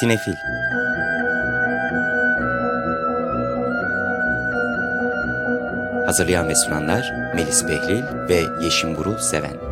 Sinefil. Hazırlayan ve sunanlar Melis Behlil ve Yeşim Guru Seven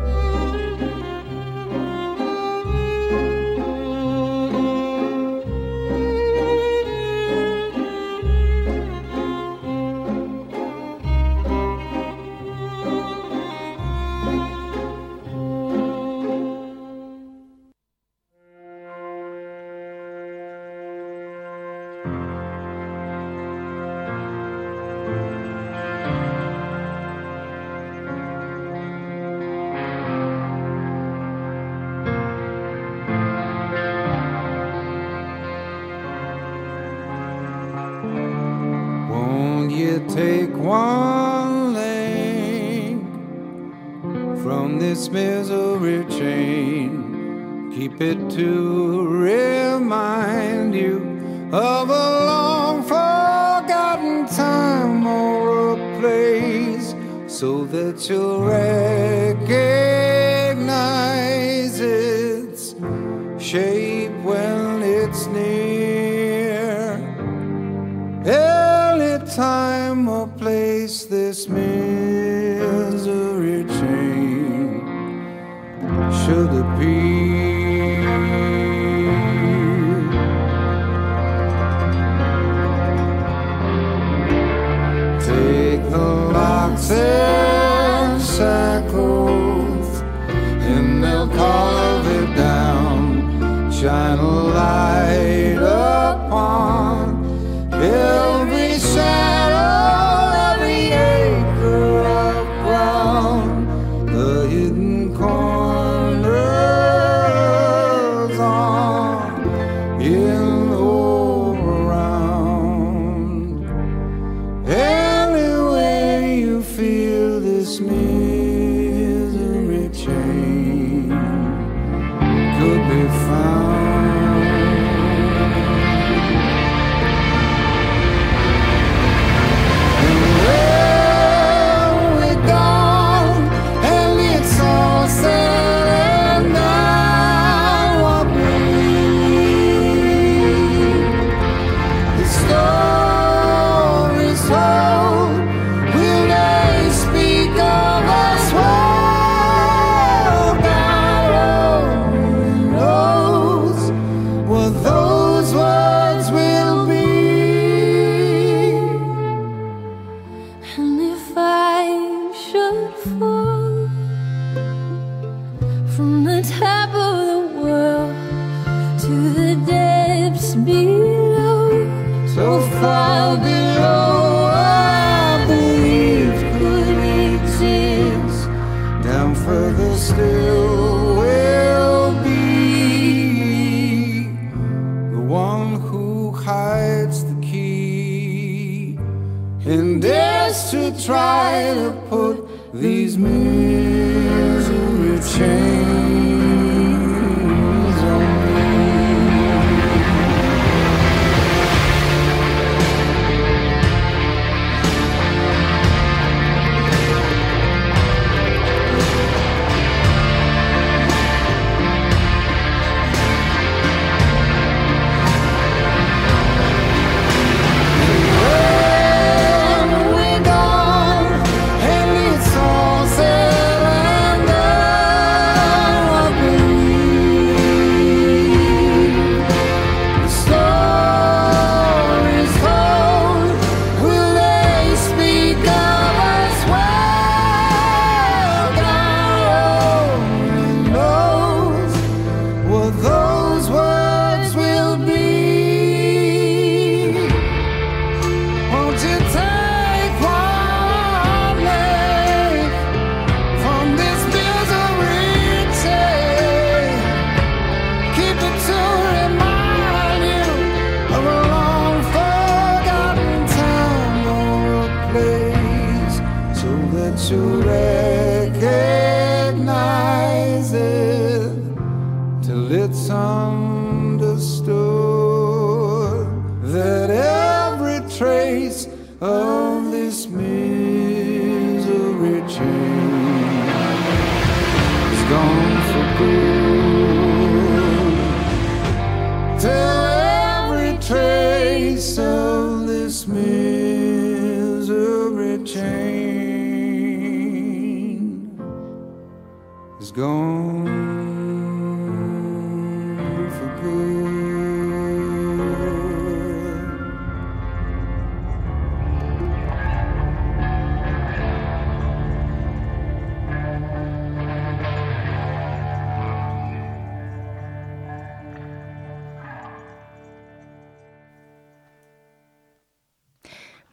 access.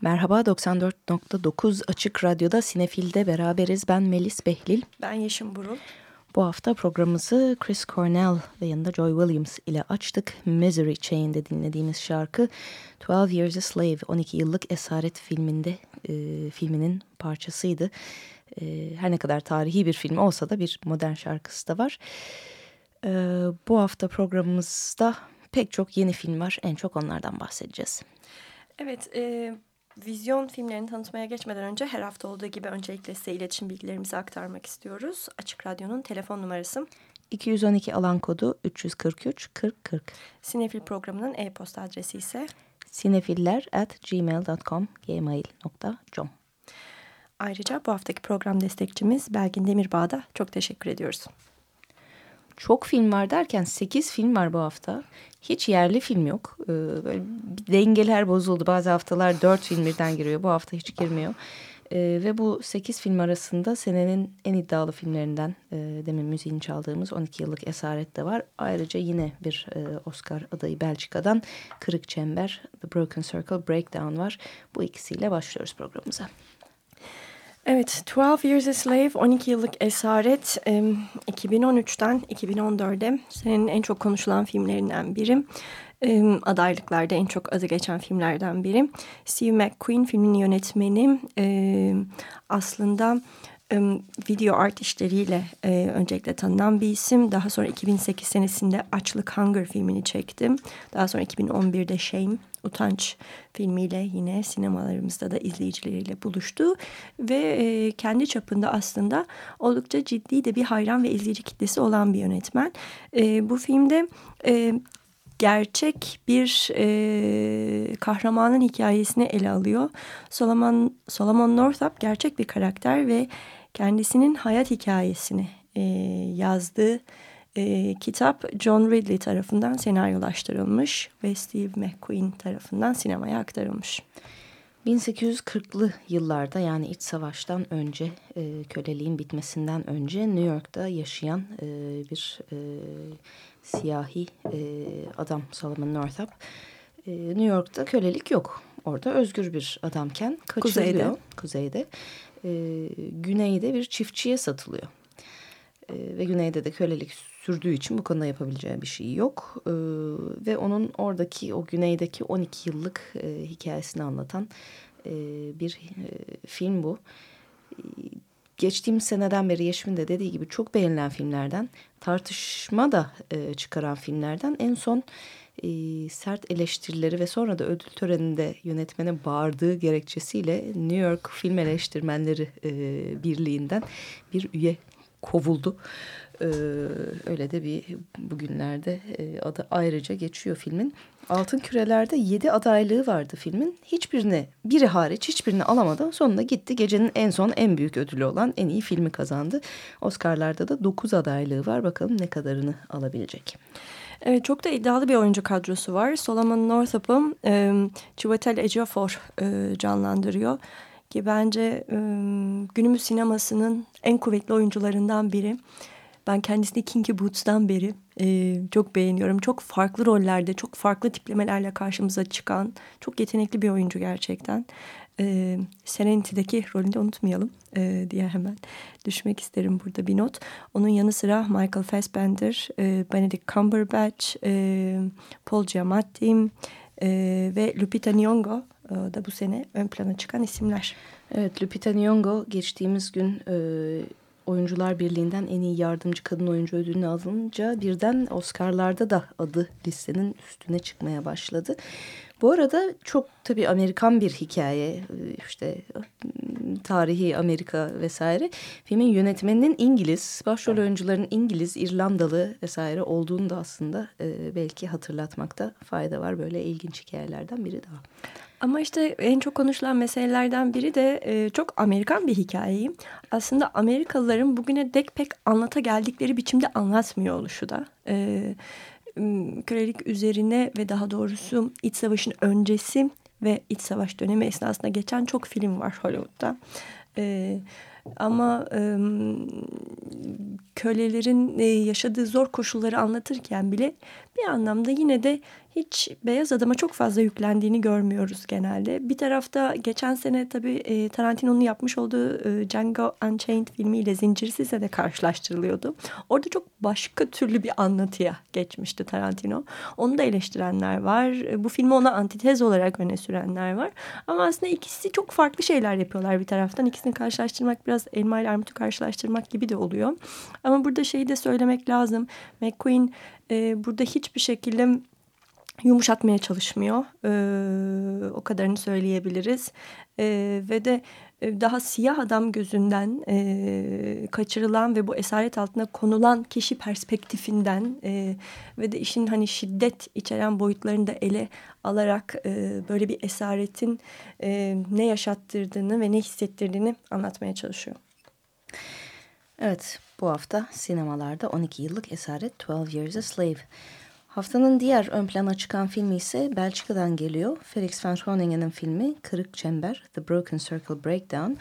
Merhaba 94.9 Açık Radyo'da Sinefil'de beraberiz. Ben Melis Behlil. Ben Yeşim Burul. Bu hafta programımızı Chris Cornell ve yanında Joy Williams ile açtık. Misery Chain'de dinlediğimiz şarkı 12 Years a Slave 12 yıllık esaret filminde e, filminin parçasıydı. E, her ne kadar tarihi bir film olsa da bir modern şarkısı da var. E, bu hafta programımızda pek çok yeni film var. En çok onlardan bahsedeceğiz. Evet, e, Vizyon filmlerini tanıtmaya geçmeden önce her hafta olduğu gibi öncelikle size iletişim bilgilerimizi aktarmak istiyoruz. Açık Radyo'nun telefon numarası 212 alan kodu 343 40 40. Sinefil programının e-posta adresi ise sinefiller at gmail.com gmail.com Ayrıca bu haftaki program destekçimiz Belgin Demirbağ'da çok teşekkür ediyoruz çok film var derken 8 film var bu hafta. Hiç yerli film yok. Ee, böyle dengeler bozuldu. Bazı haftalar 4 film birden giriyor. Bu hafta hiç girmiyor. Ee, ve bu 8 film arasında senenin en iddialı filmlerinden e, demin müziğini çaldığımız 12 yıllık Esaret de var. Ayrıca yine bir e, Oscar adayı Belçika'dan Kırık Çember, The Broken Circle, Breakdown var. Bu ikisiyle başlıyoruz programımıza. Evet, 12 Years a Slave, 12 yıllık esaret 2013'ten 2014'e senenin en çok konuşulan filmlerinden biri. Adaylıklarda en çok adı geçen filmlerden biri. Steve McQueen filmin yönetmeni aslında video art işleriyle e, öncelikle tanınan bir isim. Daha sonra 2008 senesinde Açlık Hunger filmini çektim. Daha sonra 2011'de Shame, Utanç filmiyle yine sinemalarımızda da izleyicileriyle buluştu. Ve e, kendi çapında aslında oldukça ciddi de bir hayran ve izleyici kitlesi olan bir yönetmen. E, bu filmde... E, gerçek bir e, kahramanın hikayesini ele alıyor. Solomon, Solomon Northup gerçek bir karakter ve kendisinin hayat hikayesini e, yazdığı e, kitap John Ridley tarafından senaryolaştırılmış ve Steve McQueen tarafından sinemaya aktarılmış. 1840'lı yıllarda yani iç savaştan önce e, köleliğin bitmesinden önce New York'ta yaşayan e, bir e, siyahi e, adam Solomon Northup. E, New York'ta kölelik yok. Orada özgür bir adamken kaçırılıyor. Kuzeyde. Kuzeyde. E, güneyde bir çiftçiye satılıyor. E, ve güneyde de kölelik sürdüğü için bu konuda yapabileceği bir şey yok. E, ve onun oradaki o güneydeki 12 yıllık e, hikayesini anlatan e, bir e, film bu. E, geçtiğimiz seneden beri Yeşim'in de dediği gibi çok beğenilen filmlerden, tartışma da e, çıkaran filmlerden en son e, sert eleştirileri ve sonra da ödül töreninde yönetmene bağırdığı gerekçesiyle New York Film Eleştirmenleri e, Birliği'nden bir üye kovuldu. Ee, öyle de bir bugünlerde e, adı ayrıca geçiyor filmin. Altın Küreler'de yedi adaylığı vardı filmin. Hiçbirini biri hariç hiçbirini alamadı. Sonunda gitti gecenin en son en büyük ödülü olan en iyi filmi kazandı. Oscar'larda da dokuz adaylığı var. Bakalım ne kadarını alabilecek. Evet çok da iddialı bir oyuncu kadrosu var. Solomon Northup'ı e, Chiwetel Ejiofor e, canlandırıyor. Ki bence e, günümüz sinemasının en kuvvetli oyuncularından biri. Ben kendisini Kinky Boots'tan beri e, çok beğeniyorum. Çok farklı rollerde, çok farklı tiplemelerle karşımıza çıkan çok yetenekli bir oyuncu gerçekten. E, Serenity'deki rolünü de unutmayalım e, diye hemen düşmek isterim burada bir not. Onun yanı sıra Michael Fassbender, e, Benedict Cumberbatch, e, Paul Giamatti e, ve Lupita Nyong'o e, da bu sene ön plana çıkan isimler. Evet Lupita Nyong'o geçtiğimiz gün e, Oyuncular Birliği'nden en iyi yardımcı kadın oyuncu ödülünü alınca birden Oscar'larda da adı listenin üstüne çıkmaya başladı. Bu arada çok tabii Amerikan bir hikaye işte tarihi Amerika vesaire. Filmin yönetmeninin İngiliz, başrol oyuncuların İngiliz, İrlandalı vesaire olduğunu da aslında e, belki hatırlatmakta fayda var. Böyle ilginç hikayelerden biri daha. Ama işte en çok konuşulan meselelerden biri de e, çok Amerikan bir hikayeyi. Aslında Amerikalıların bugüne dek pek anlata geldikleri biçimde anlatmıyor oluşu da. E, kölelik üzerine ve daha doğrusu iç savaşın öncesi ve iç savaş dönemi esnasında geçen çok film var Hollywood'da. E, ama e, kölelerin yaşadığı zor koşulları anlatırken bile bir anlamda yine de hiç beyaz adama çok fazla yüklendiğini görmüyoruz genelde. Bir tarafta geçen sene tabii e, Tarantino'nun yapmış olduğu e, Django Unchained filmiyle Zincirsiz'e de karşılaştırılıyordu. Orada çok başka türlü bir anlatıya geçmişti Tarantino. Onu da eleştirenler var. E, bu filmi ona antitez olarak öne sürenler var. Ama aslında ikisi çok farklı şeyler yapıyorlar bir taraftan. İkisini karşılaştırmak biraz elma ile armutu karşılaştırmak gibi de oluyor. Ama burada şeyi de söylemek lazım. McQueen e, burada hiçbir şekilde yumuşatmaya çalışmıyor. E, o kadarını söyleyebiliriz. E, ve de e, daha siyah adam gözünden e, kaçırılan ve bu esaret altına konulan kişi perspektifinden e, ve de işin hani şiddet içeren boyutlarını da ele alarak e, böyle bir esaretin e, ne yaşattırdığını ve ne hissettirdiğini anlatmaya çalışıyor. Evet bu hafta sinemalarda 12 yıllık esaret 12 Years a Slave. Haftanın diğer ön plana çıkan filmi ise Belçika'dan geliyor. Felix van Groningen'in filmi Kırık Çember, The Broken Circle Breakdown.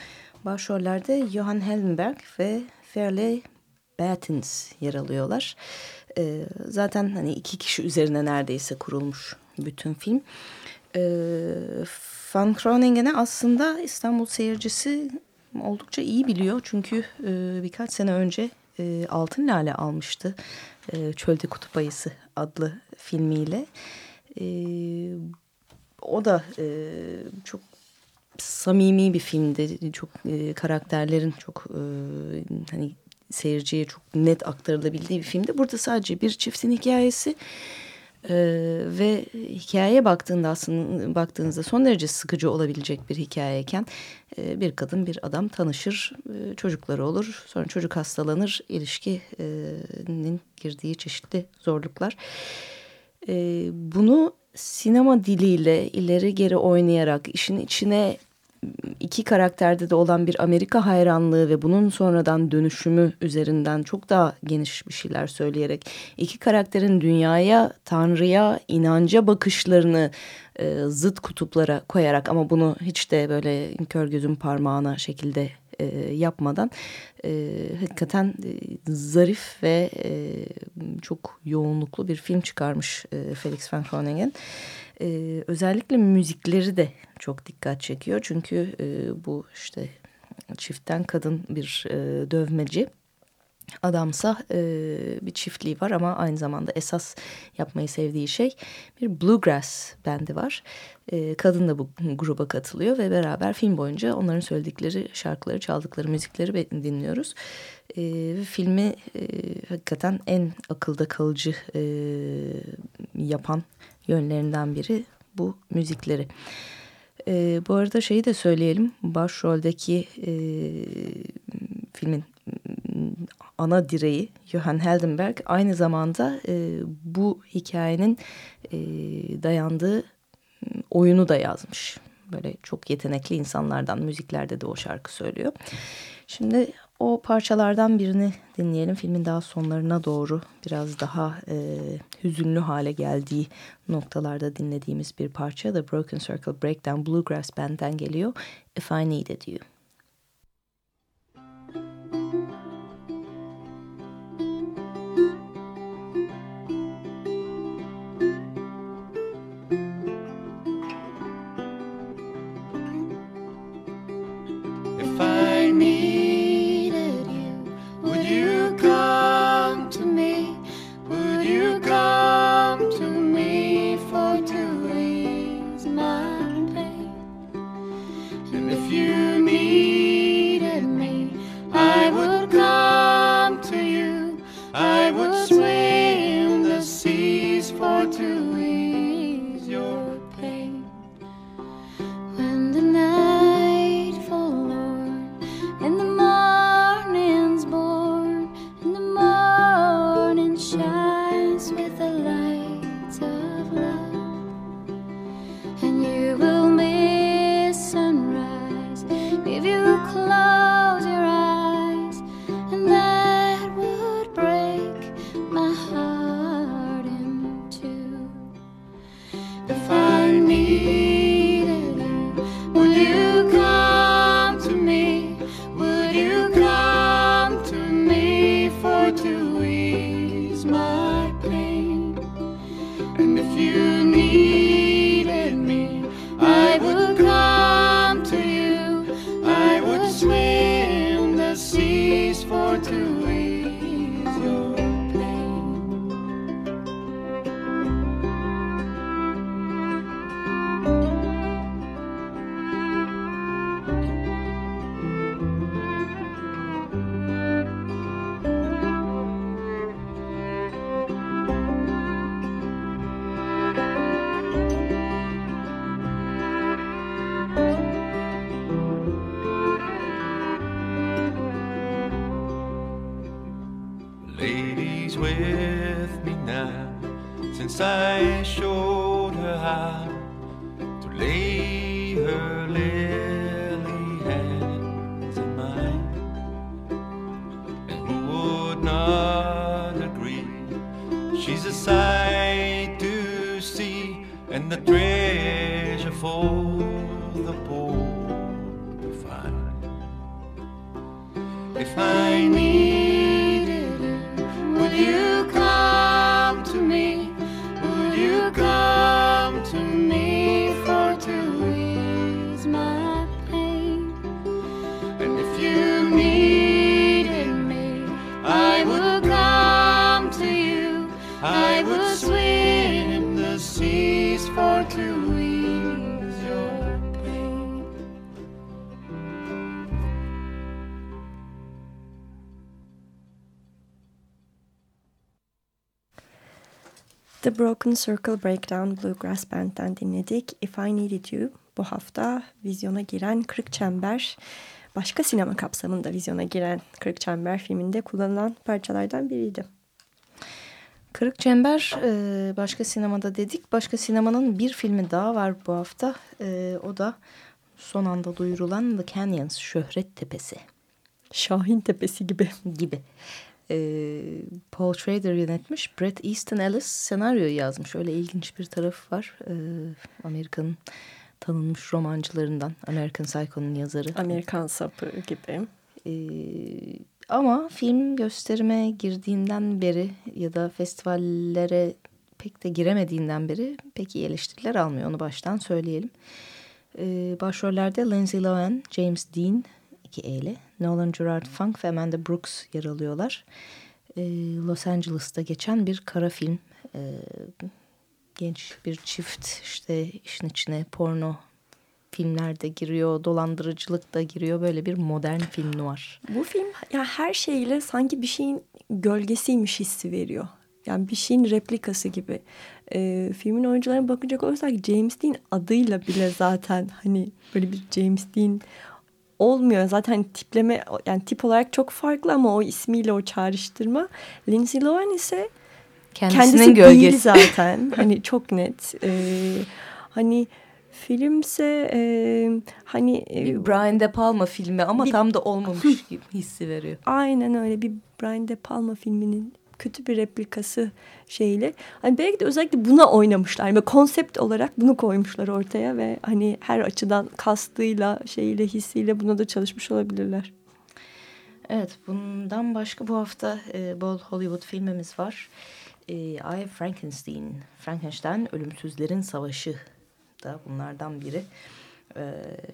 Başrollerde Johan Hellenberg ve Fairley Battens yer alıyorlar. Ee, zaten hani iki kişi üzerine neredeyse kurulmuş bütün film. Ee, Van Groningen'e aslında İstanbul seyircisi oldukça iyi biliyor. Çünkü e, birkaç sene önce e, Altın Lale almıştı. E, Çölde Kutup Ayısı adlı filmiyle. E, o da e, çok samimi bir filmdi. Çok e, karakterlerin çok e, hani seyirciye çok net aktarılabildiği bir filmdi. Burada sadece bir çiftin hikayesi. Ee, ve hikayeye baktığında aslında baktığınızda son derece sıkıcı olabilecek bir hikayeyken e, bir kadın bir adam tanışır e, çocukları olur sonra çocuk hastalanır ilişkinin girdiği çeşitli zorluklar. E, bunu sinema diliyle ileri geri oynayarak işin içine iki karakterde de olan bir Amerika hayranlığı ve bunun sonradan dönüşümü üzerinden çok daha geniş bir şeyler söyleyerek iki karakterin dünyaya, tanrıya, inanca bakışlarını e, zıt kutuplara koyarak ama bunu hiç de böyle kör gözün parmağına şekilde e, yapmadan e, hakikaten e, zarif ve e, çok yoğunluklu bir film çıkarmış e, Felix van Groningen. E, özellikle müzikleri de çok dikkat çekiyor. Çünkü e, bu işte çiftten kadın bir e, dövmeci. Adamsa e, bir çiftliği var ama aynı zamanda esas yapmayı sevdiği şey bir bluegrass bendi var. E, kadın da bu gruba katılıyor ve beraber film boyunca onların söyledikleri şarkıları, çaldıkları müzikleri dinliyoruz. E, filmi e, hakikaten en akılda kalıcı e, yapan yönlerinden biri bu müzikleri. E, bu arada şeyi de söyleyelim. Başroldeki e, filmin ana direği Johan Heldenberg aynı zamanda e, bu hikayenin e, dayandığı oyunu da yazmış. Böyle çok yetenekli insanlardan müziklerde de o şarkı söylüyor. Şimdi o parçalardan birini dinleyelim. Filmin daha sonlarına doğru biraz daha e, hüzünlü hale geldiği noktalarda dinlediğimiz bir parça. The Broken Circle Breakdown Bluegrass Band'den geliyor. If I Needed You. The Broken Circle Breakdown Bluegrass Band'den dinledik. If I Needed You bu hafta vizyona giren Kırık Çember, başka sinema kapsamında vizyona giren Kırık Çember filminde kullanılan parçalardan biriydi. Kırık Çember e, başka sinemada dedik. Başka sinemanın bir filmi daha var bu hafta. E, o da son anda duyurulan The Canyons, Şöhret Tepesi Şahin Tepesi gibi. gibi. E, Paul Schrader yönetmiş. Bret Easton Ellis senaryoyu yazmış. Öyle ilginç bir tarafı var. E, Amerika'nın tanınmış romancılarından. American Psycho'nun yazarı. Amerikan sapı gibi. Ee, ama film gösterime girdiğinden beri ya da festivallere pek de giremediğinden beri pek iyi eleştiriler almıyor. Onu baştan söyleyelim. Ee, başrollerde Lindsay Lohan, James Dean, iki E'li, Nolan Gerard Funk ve Amanda Brooks yer alıyorlar. Ee, Los Angeles'ta geçen bir kara film. Ee, genç bir çift işte işin içine porno filmler de giriyor, dolandırıcılık da giriyor. Böyle bir modern film noir. Bu film ya her şeyle sanki bir şeyin gölgesiymiş hissi veriyor. Yani bir şeyin replikası gibi. Ee, filmin oyuncularına bakacak olursak James Dean adıyla bile zaten hani böyle bir James Dean olmuyor. Zaten tipleme yani tip olarak çok farklı ama o ismiyle o çağrıştırma. Lindsay Lohan ise Kendisinin kendisi gölgesi. değil zaten. hani çok net. Ee, hani filmse e, hani e, Bir Brian De Palma filmi ama Bir- tam da olmamış gibi hissi veriyor. aynen öyle bir Brian De Palma filminin kötü bir replikası şeyle. Hani belki de özellikle buna oynamışlar. Ve konsept olarak bunu koymuşlar ortaya ve hani her açıdan kastıyla, şeyiyle, hissiyle buna da çalışmış olabilirler. Evet bundan başka bu hafta e, bol Hollywood filmimiz var. E, I Frankenstein, Frankenstein Ölümsüzlerin Savaşı da bunlardan biri. E,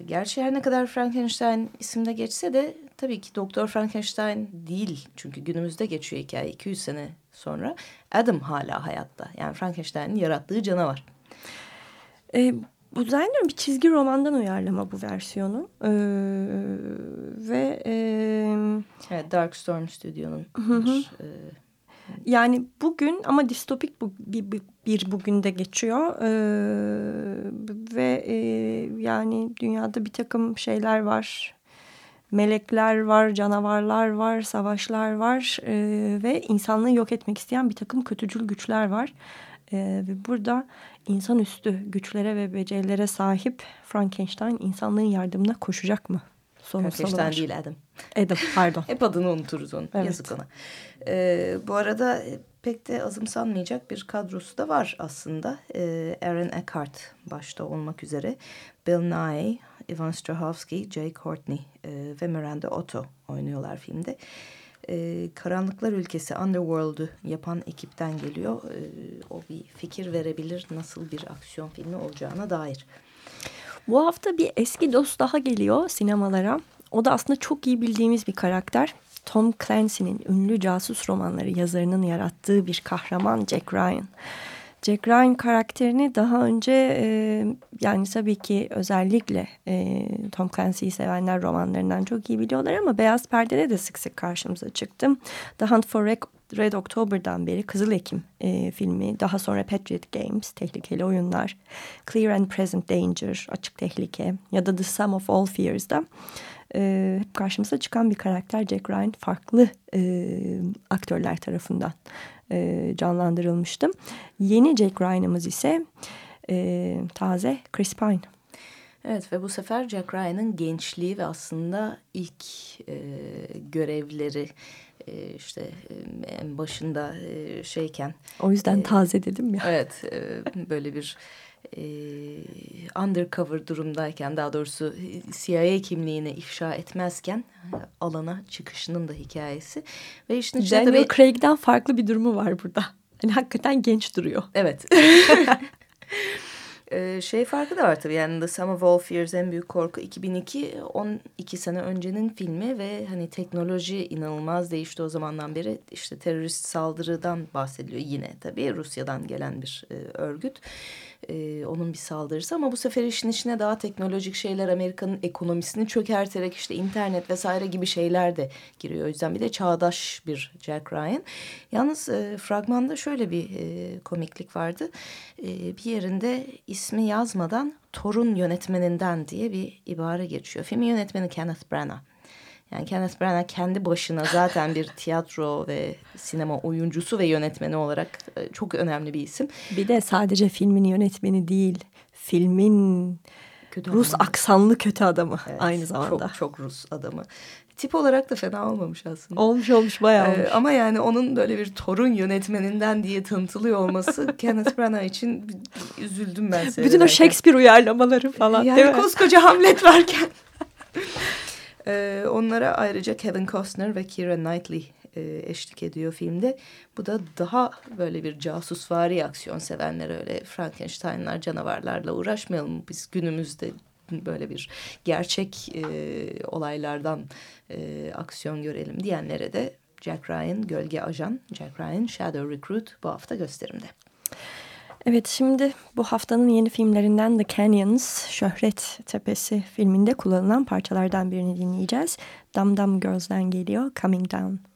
gerçi her ne kadar Frankenstein isimde geçse de tabii ki Doktor Frankenstein değil. Çünkü günümüzde geçiyor hikaye 200 sene sonra. Adam hala hayatta. Yani Frankenstein'in yarattığı canavar. E, bu zannediyorum bir çizgi romandan uyarlama bu versiyonu. Ee, ve e, Evet, Dark Storm bir, e, Yani bugün ama distopik bu, bir, bir, bir bugünde geçiyor Ee, ve e, yani dünyada bir takım şeyler var. Melekler var, canavarlar var, savaşlar var ee, ve insanlığı yok etmek isteyen bir takım kötücül güçler var. Ee, ve burada insanüstü güçlere ve becerilere sahip Frankenstein insanlığın yardımına koşacak mı? Frankenstein değil Adam. Adam pardon. Hep adını unuturuz onun. Evet. Yazık ona. Ee, bu arada e, pek de azımsanmayacak bir kadrosu da var aslında. Ee, Aaron Eckhart başta olmak üzere. Bill Nye, Ivan Strahovski, Jay Courtney e, ve Miranda Otto oynuyorlar filmde. Ee, Karanlıklar Ülkesi Underworld'u yapan ekipten geliyor. Ee, o bir fikir verebilir nasıl bir aksiyon filmi olacağına dair. Bu hafta bir eski dost daha geliyor sinemalara. O da aslında çok iyi bildiğimiz bir karakter. Tom Clancy'nin ünlü casus romanları yazarının yarattığı bir kahraman Jack Ryan. Jack Ryan karakterini daha önce e, yani tabii ki özellikle e, Tom Clancy'yi sevenler romanlarından çok iyi biliyorlar ama Beyaz Perde'de de sık sık karşımıza çıktı. The Hunt for Red October'dan beri Kızıl Ekim e, filmi, daha sonra Patriot Games, Tehlikeli Oyunlar, Clear and Present Danger, Açık Tehlike ya da The Sum of All Fears'da e, hep karşımıza çıkan bir karakter Jack Ryan farklı e, aktörler tarafından e, canlandırılmıştı. Yeni Jack Ryan'ımız ise e, taze Chris Pine. Evet ve bu sefer Jack Ryan'ın gençliği ve aslında ilk e, görevleri e, işte e, en başında e, şeyken. O yüzden e, taze dedim ya. Evet e, böyle bir e, undercover durumdayken daha doğrusu CIA kimliğini ifşa etmezken alana çıkışının da hikayesi. Ve işte Daniel tabii, Craig'den farklı bir durumu var burada. Hani hakikaten genç duruyor. Evet. Ee, şey farkı da var tabii yani The Sum of All Fears en büyük korku 2002 12 sene öncenin filmi ve hani teknoloji inanılmaz değişti o zamandan beri işte terörist saldırıdan bahsediliyor yine tabii Rusya'dan gelen bir e, örgüt e, onun bir saldırısı ama bu sefer işin içine daha teknolojik şeyler Amerika'nın ekonomisini çökerterek işte internet vesaire gibi şeyler de giriyor. O yüzden bir de çağdaş bir Jack Ryan. Yalnız e, fragmanda şöyle bir e, komiklik vardı. E, bir yerinde ismi yazmadan torun yönetmeninden diye bir ibare geçiyor. Filmin yönetmeni Kenneth Branagh. Yani Kenneth Branagh kendi başına zaten bir tiyatro ve sinema oyuncusu ve yönetmeni olarak e, çok önemli bir isim. Bir de sadece filmin yönetmeni değil, filmin kötü Rus adamı. aksanlı kötü adamı evet, aynı zamanda. Çok çok Rus adamı. Tip olarak da fena olmamış aslında. Olmuş olmuş bayağı ee, olmuş. Ee, ama yani onun böyle bir torun yönetmeninden diye tanıtılıyor olması Kenneth Branagh için üzüldüm ben Bütün o Shakespeare uyarlamaları falan. Yani koskoca Hamlet varken. Ee, onlara ayrıca Kevin Costner ve Keira Knightley e, eşlik ediyor filmde. Bu da daha böyle bir casusvari aksiyon sevenler öyle Frankenstein'lar canavarlarla uğraşmayalım. Biz günümüzde böyle bir gerçek e, olaylardan e, aksiyon görelim diyenlere de Jack Ryan Gölge Ajan, Jack Ryan Shadow Recruit bu hafta gösterimde. Evet şimdi bu haftanın yeni filmlerinden The Canyons, Şöhret Tepesi filminde kullanılan parçalardan birini dinleyeceğiz. Dum Dum Girls'den geliyor Coming Down.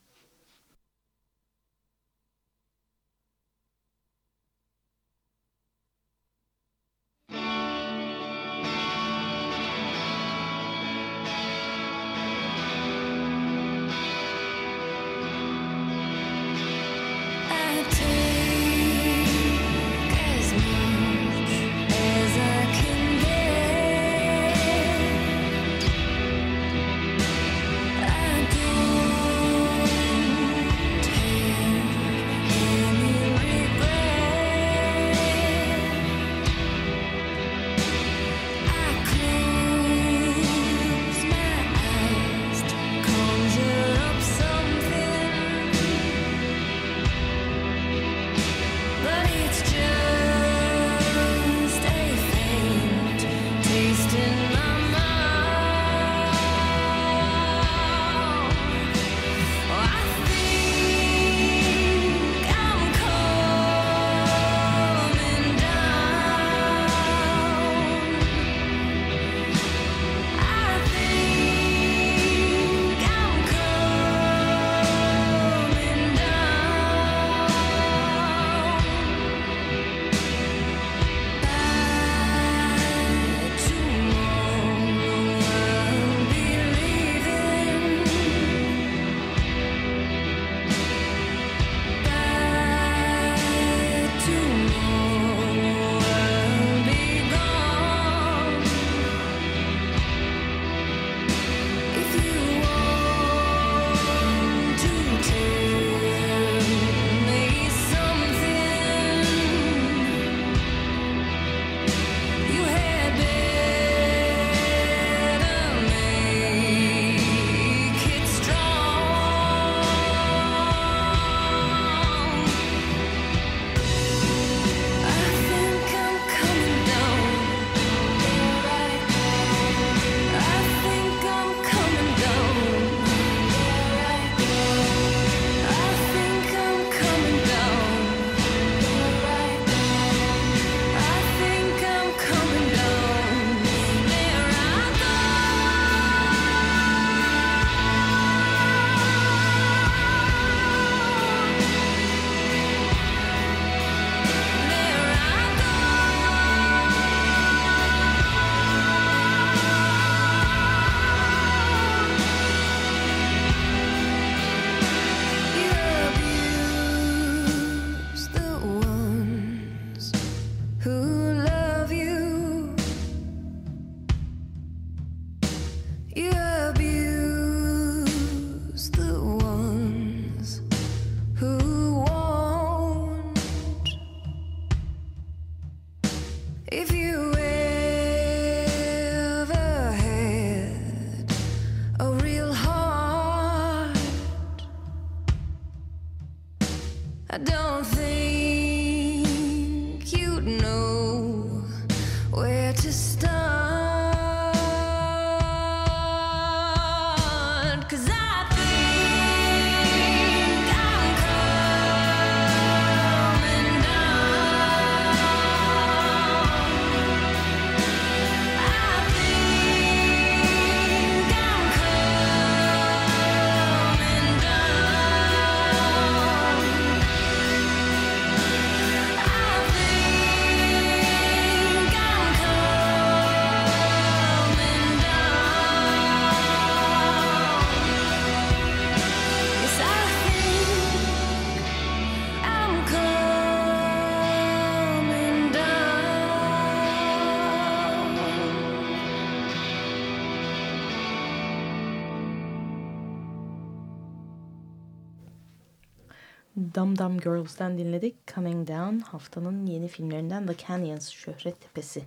Dum Dum Girls'den dinledik. Coming Down haftanın yeni filmlerinden The Canyons Şöhret Tepesi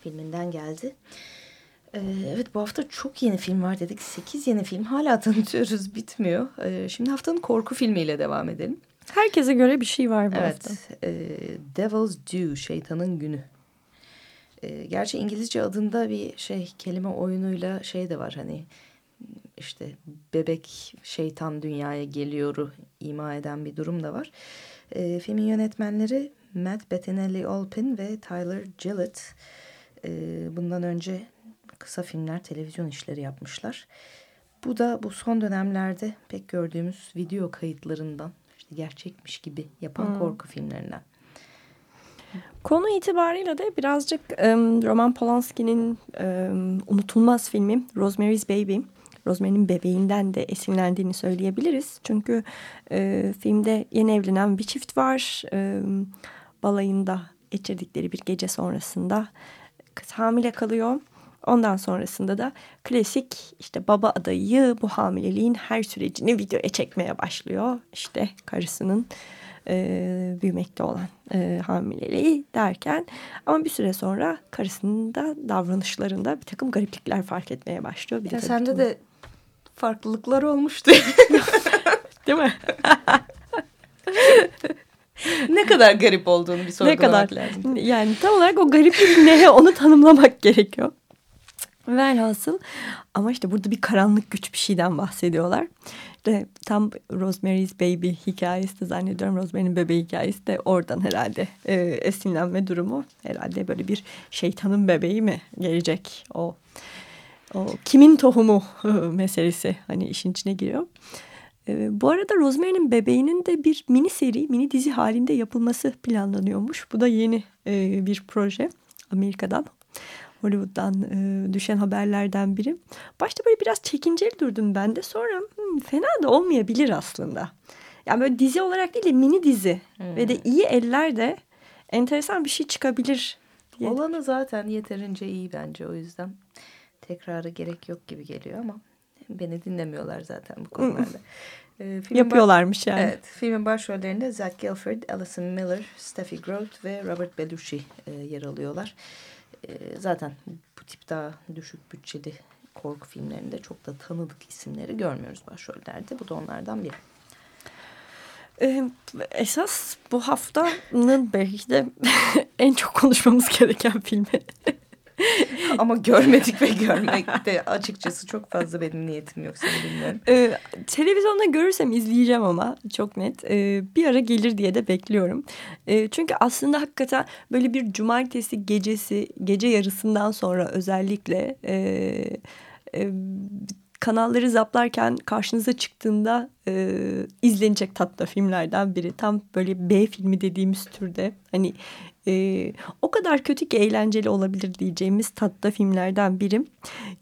filminden geldi. Ee, evet bu hafta çok yeni film var dedik. 8 yeni film hala tanıtıyoruz bitmiyor. Ee, şimdi haftanın korku filmiyle devam edelim. Herkese göre bir şey var bu evet, hafta. E, Devil's Due, Şeytanın Günü. E, gerçi İngilizce adında bir şey kelime oyunuyla şey de var hani işte bebek şeytan dünyaya geliyoru ima eden bir durum da var. E, filmin yönetmenleri Matt Bettinelli-Olpin ve Tyler Gillett. E, bundan önce kısa filmler, televizyon işleri yapmışlar. Bu da bu son dönemlerde pek gördüğümüz video kayıtlarından işte gerçekmiş gibi yapan hmm. korku filmlerinden. Konu itibarıyla da birazcık um, Roman Polanski'nin um, unutulmaz filmi Rosemary's Baby. Rosemary'nin bebeğinden de esinlendiğini söyleyebiliriz. Çünkü e, filmde yeni evlenen bir çift var. E, balayında geçirdikleri bir gece sonrasında kız hamile kalıyor. Ondan sonrasında da klasik işte baba adayı bu hamileliğin her sürecini videoya çekmeye başlıyor. İşte karısının e, büyümekte olan e, hamileliği derken ama bir süre sonra karısının da davranışlarında bir takım gariplikler fark etmeye başlıyor. Bir ya de sende de farklılıklar olmuştu. Değil mi? ne kadar garip olduğunu bir sorgulamak ne kadar, lazım. Yani tam olarak o gariplik ne onu tanımlamak gerekiyor. Velhasıl ama işte burada bir karanlık güç bir şeyden bahsediyorlar. İşte tam Rosemary's Baby hikayesi de zannediyorum Rosemary'nin bebeği hikayesi de oradan herhalde e, esinlenme durumu. Herhalde böyle bir şeytanın bebeği mi gelecek o o kimin tohumu meselesi hani işin içine giriyor. E, bu arada Rosemary'nin bebeğinin de bir mini seri, mini dizi halinde yapılması planlanıyormuş. Bu da yeni e, bir proje Amerika'dan. Hollywood'dan e, düşen haberlerden biri. Başta böyle biraz çekinceli durdum ben de. Sonra hmm, fena da olmayabilir aslında. Yani böyle dizi olarak değil de mini dizi hmm. ve de iyi eller de enteresan bir şey çıkabilir. Diye. Olanı zaten yeterince iyi bence o yüzden tekrarı gerek yok gibi geliyor ama beni dinlemiyorlar zaten bu konularda. ee, Yapıyorlarmış yani. Evet, filmin başrollerinde Zach Gilford, Alison Miller, Steffi Groth ve Robert Belushi e, yer alıyorlar. E, zaten bu tip daha düşük bütçeli korku filmlerinde çok da tanıdık isimleri görmüyoruz başrollerde. Bu da onlardan biri. Ee, esas bu haftanın belki de en çok konuşmamız gereken filmi Ama görmedik ve görmekte açıkçası çok fazla benim niyetim yok seni bilmiyorum. Ee, televizyonda görürsem izleyeceğim ama çok net. Ee, bir ara gelir diye de bekliyorum. Ee, çünkü aslında hakikaten böyle bir cumartesi gecesi gece yarısından sonra özellikle... E, e, kanalları zaplarken karşınıza çıktığında e, izlenecek tatlı filmlerden biri. Tam böyle B filmi dediğimiz türde. Hani e, o kadar kötü ki eğlenceli olabilir diyeceğimiz tatlı filmlerden biri.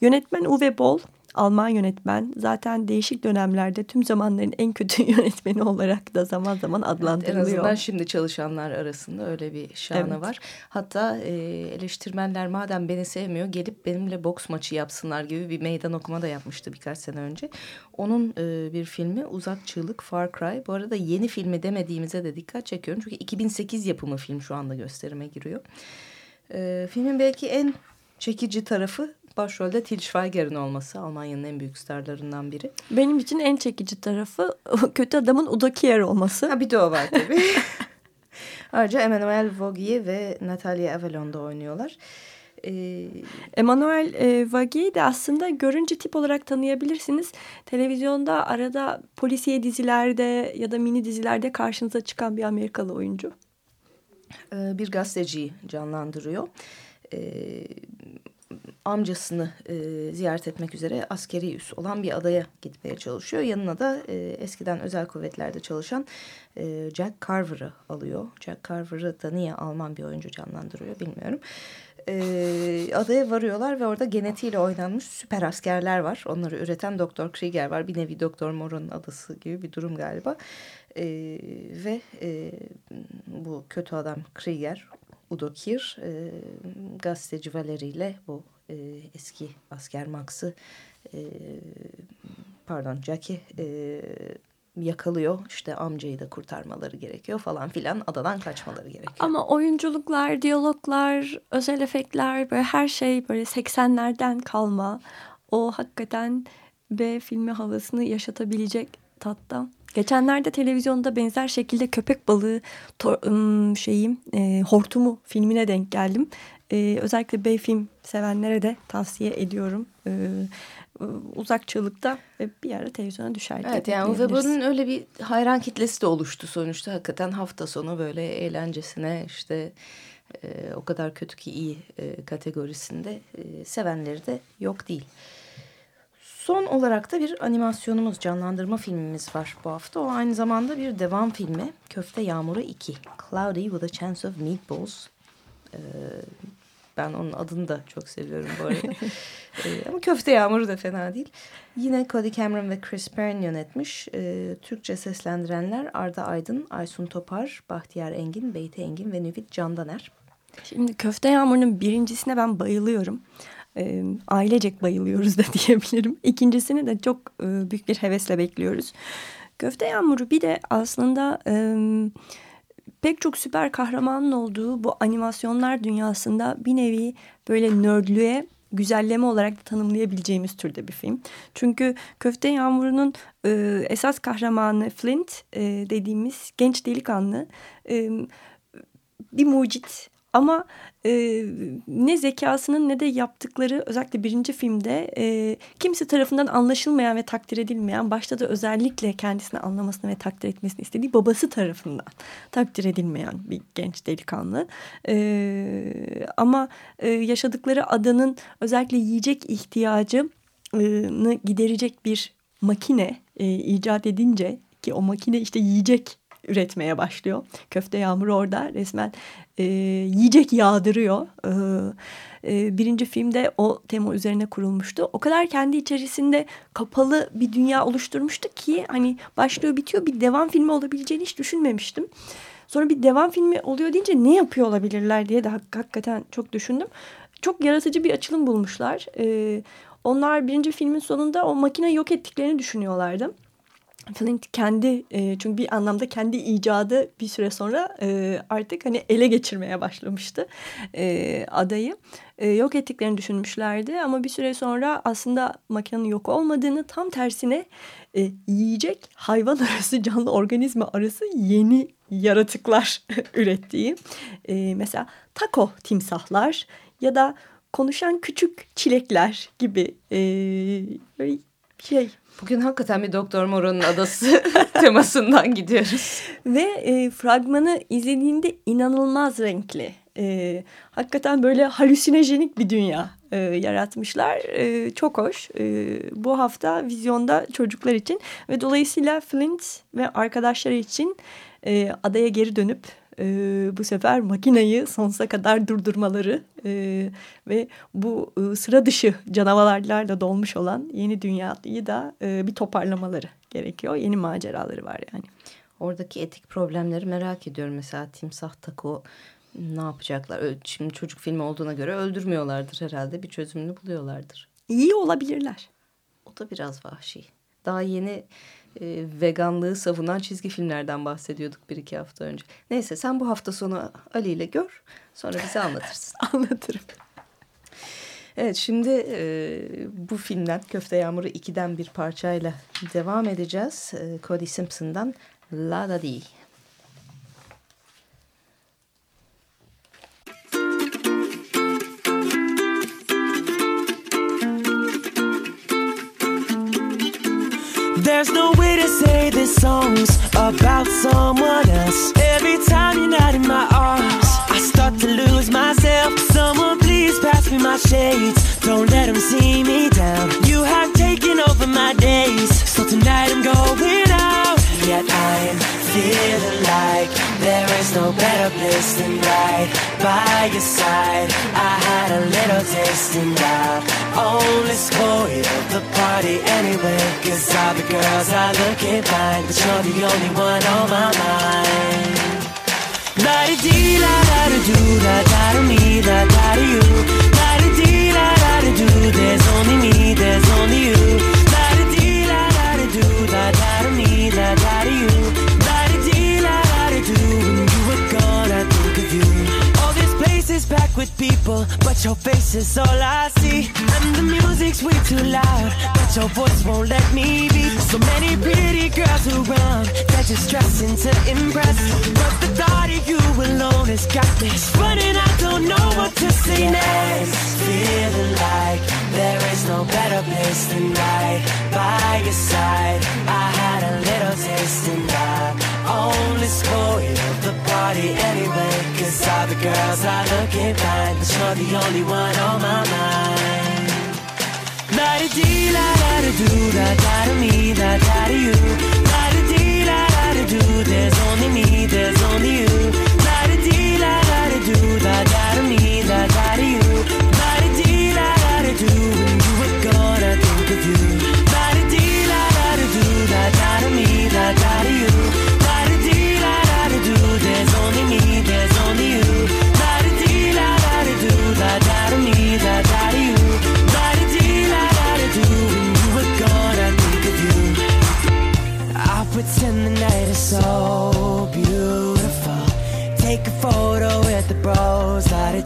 Yönetmen Uwe Boll Alman yönetmen zaten değişik dönemlerde tüm zamanların en kötü yönetmeni olarak da zaman zaman adlandırılıyor. Evet, en azından şimdi çalışanlar arasında öyle bir şanı evet. var. Hatta e, eleştirmenler madem beni sevmiyor gelip benimle boks maçı yapsınlar gibi bir meydan okuma da yapmıştı birkaç sene önce. Onun e, bir filmi Uzak Çığlık Far Cry. Bu arada yeni filmi demediğimize de dikkat çekiyorum. Çünkü 2008 yapımı film şu anda gösterime giriyor. E, filmin belki en çekici tarafı başrolde Til Schweiger'in olması Almanya'nın en büyük starlarından biri. Benim için en çekici tarafı kötü adamın Udokier olması. Ha, bir de o var tabii. Ayrıca Emmanuel Vogier ve Natalia Avalon da oynuyorlar. Ee, Emmanuel e, Vagi'yi de aslında görünce tip olarak tanıyabilirsiniz. Televizyonda arada polisiye dizilerde ya da mini dizilerde karşınıza çıkan bir Amerikalı oyuncu. Ee, bir gazeteciyi canlandırıyor. Ee, amcasını e, ziyaret etmek üzere askeri üs olan bir adaya gitmeye çalışıyor. Yanına da e, eskiden özel kuvvetlerde çalışan e, Jack Carver'ı alıyor. Jack Carver'ı da niye Alman bir oyuncu canlandırıyor bilmiyorum. E, adaya varıyorlar ve orada genetiğiyle oynanmış süper askerler var. Onları üreten Doktor Krieger var. Bir nevi Doktor Moreau'nun adası gibi bir durum galiba. E, ve e, bu kötü adam Krieger Udo Kier e, gazeteci Valeri ile bu e, eski asker Max'ı e, pardon Jackie e, yakalıyor. İşte amcayı da kurtarmaları gerekiyor falan filan adadan kaçmaları gerekiyor. Ama oyunculuklar, diyaloglar, özel efektler böyle her şey böyle 80'lerden kalma. O hakikaten B filmi havasını yaşatabilecek tatta. Geçenlerde televizyonda benzer şekilde köpek balığı şeyim e, hortumu filmine denk geldim. E, özellikle B film sevenlere de tavsiye ediyorum. E, uzakçılıkta bir ara televizyona düşer. Evet yani Weber'ın öyle bir hayran kitlesi de oluştu sonuçta. Hakikaten hafta sonu böyle eğlencesine işte e, o kadar kötü ki iyi e, kategorisinde e, sevenleri de yok değil. Son olarak da bir animasyonumuz, canlandırma filmimiz var bu hafta. O aynı zamanda bir devam filmi. Köfte Yağmuru 2. Cloudy with a Chance of Meatballs. Ee, ben onun adını da çok seviyorum bu arada. ee, ama Köfte Yağmuru da fena değil. Yine Cody Cameron ve Chris Perrin yönetmiş. Ee, Türkçe seslendirenler Arda Aydın, Aysun Topar, Bahtiyar Engin, Beyti Engin ve Nüvit Candaner. Şimdi Köfte Yağmuru'nun birincisine ben bayılıyorum e, ailecek bayılıyoruz da diyebilirim. İkincisini de çok e, büyük bir hevesle bekliyoruz. Köfte Yağmuru bir de aslında e, pek çok süper kahramanın olduğu bu animasyonlar dünyasında bir nevi böyle nördlüğe güzelleme olarak da tanımlayabileceğimiz türde bir film. Çünkü Köfte Yağmuru'nun e, esas kahramanı Flint e, dediğimiz genç delikanlı e, bir mucit ama e, ne zekasının ne de yaptıkları özellikle birinci filmde e, kimse tarafından anlaşılmayan ve takdir edilmeyen başta da özellikle kendisini anlamasını ve takdir etmesini istediği babası tarafından takdir edilmeyen bir genç delikanlı. E, ama e, yaşadıkları adanın özellikle yiyecek ihtiyacını giderecek bir makine e, icat edince ki o makine işte yiyecek üretmeye başlıyor. Köfte yağmuru orada resmen e, yiyecek yağdırıyor. E, e, birinci filmde o tema üzerine kurulmuştu. O kadar kendi içerisinde kapalı bir dünya oluşturmuştu ki hani başlıyor bitiyor bir devam filmi olabileceğini hiç düşünmemiştim. Sonra bir devam filmi oluyor deyince ne yapıyor olabilirler diye de hak, hakikaten çok düşündüm. Çok yaratıcı bir açılım bulmuşlar. Ee, onlar birinci filmin sonunda o makine yok ettiklerini düşünüyorlardı. Flint kendi e, çünkü bir anlamda kendi icadı bir süre sonra e, artık hani ele geçirmeye başlamıştı e, adayı. E, yok ettiklerini düşünmüşlerdi ama bir süre sonra aslında makinenin yok olmadığını tam tersine e, yiyecek hayvan arası canlı organizma arası yeni yaratıklar ürettiği. E, mesela taco timsahlar ya da konuşan küçük çilekler gibi e, şey Bugün hakikaten bir Doktor Moro'nun adası temasından gidiyoruz. Ve e, fragmanı izlediğinde inanılmaz renkli. E, hakikaten böyle halüsinojenik bir dünya e, yaratmışlar. E, çok hoş. E, bu hafta vizyonda çocuklar için ve dolayısıyla Flint ve arkadaşları için e, adaya geri dönüp e, bu sefer makinayı sonsuza kadar durdurmaları e, ve bu e, sıra dışı canavarlarla dolmuş olan yeni dünyayı da e, bir toparlamaları gerekiyor. Yeni maceraları var yani. Oradaki etik problemleri merak ediyorum. Mesela timsah tako ne yapacaklar? Şimdi çocuk filmi olduğuna göre öldürmüyorlardır herhalde. Bir çözümünü buluyorlardır. İyi olabilirler. O da biraz vahşi. Daha yeni e, veganlığı savunan çizgi filmlerden bahsediyorduk bir iki hafta önce. Neyse sen bu hafta sonu Ali ile gör. Sonra bize anlatırsın. Anlatırım. Evet şimdi e, bu filmden Köfte Yağmuru 2'den bir parçayla devam edeceğiz. E, Cody Simpson'dan La Da Di. There's no way to say this song's about someone else. Every time you're not in my arms, I start to lose myself. Someone please pass me my shades. Don't let them see me down. You have taken over my days. So tonight I'm going out. Yet I'm feeling like there is no better place than right by your side. I had a little taste and I only spoiled the party anyway. Cause all the girls are looking fine, but you're the only one on my mind. La di dee la da da do da da da me da da da you. La di dee la da da do. There's only me, there's only you. La di dee la da da do da da da me da da. This is all I see. And the music's way too loud, but your voice won't let me be. So many pretty girls around, they're just dressing to impress. But the thought of you alone has got me running. I don't know what to say next. Feeling like there is no better place than right by your side. I had a little taste and I only spoiled the party anyway. Cause all the girls are looking fine, but you're the only one on my mind. La da dee la da da do da da da me da da da you. La da dee la da da do. There's only me, there's only you.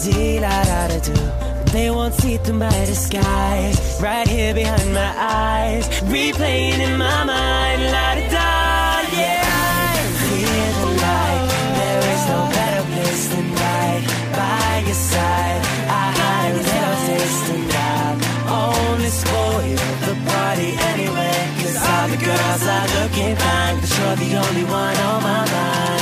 Bros, la da dee la da da do. They won't see through my disguise, right here behind my eyes, replaying in my mind, la da da, yeah. Feeling like there is no better place than right by your side. I had a little taste and I only spoiled the party anyway. Cause all the girls are looking fine, but you're the only one on my mind.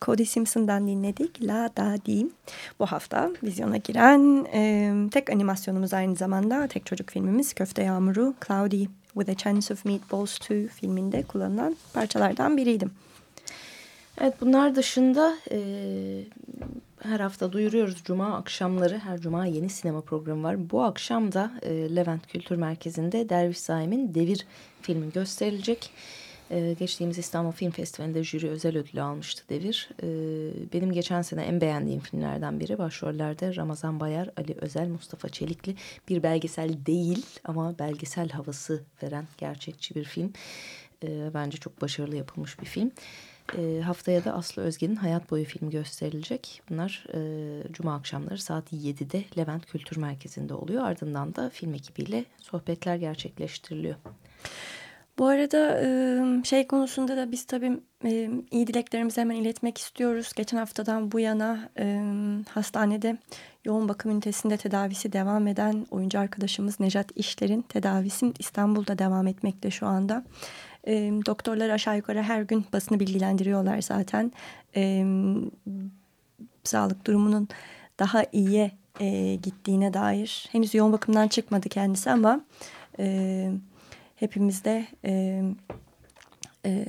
Cody Simpson'dan dinledik. La Da Di. Bu hafta vizyona giren e, tek animasyonumuz aynı zamanda tek çocuk filmimiz Köfte Yağmuru Cloudy with a Chance of Meatballs 2 filminde kullanılan parçalardan biriydim. Evet bunlar dışında e, her hafta duyuruyoruz Cuma akşamları. Her Cuma yeni sinema programı var. Bu akşam da e, Levent Kültür Merkezi'nde Derviş Zaim'in Devir filmi gösterilecek. E, geçtiğimiz İstanbul Film Festivali'nde jüri özel ödülü almıştı Devir. E, benim geçen sene en beğendiğim filmlerden biri. Başrollerde Ramazan Bayar, Ali Özel, Mustafa Çelikli. Bir belgesel değil ama belgesel havası veren gerçekçi bir film. E, bence çok başarılı yapılmış bir film. E, haftaya da Aslı Özge'nin Hayat Boyu filmi gösterilecek. Bunlar e, Cuma akşamları saat 7'de Levent Kültür Merkezi'nde oluyor. Ardından da film ekibiyle sohbetler gerçekleştiriliyor. Bu arada e, şey konusunda da biz tabii e, iyi dileklerimizi hemen iletmek istiyoruz. Geçen haftadan bu yana e, hastanede yoğun bakım ünitesinde tedavisi devam eden oyuncu arkadaşımız Nejat İşler'in tedavisi İstanbul'da devam etmekte şu anda. E, doktorlar aşağı yukarı her gün basını bilgilendiriyorlar zaten. E, sağlık durumunun daha iyiye e, gittiğine dair. Henüz yoğun bakımdan çıkmadı kendisi ama... E, hepimiz e, e,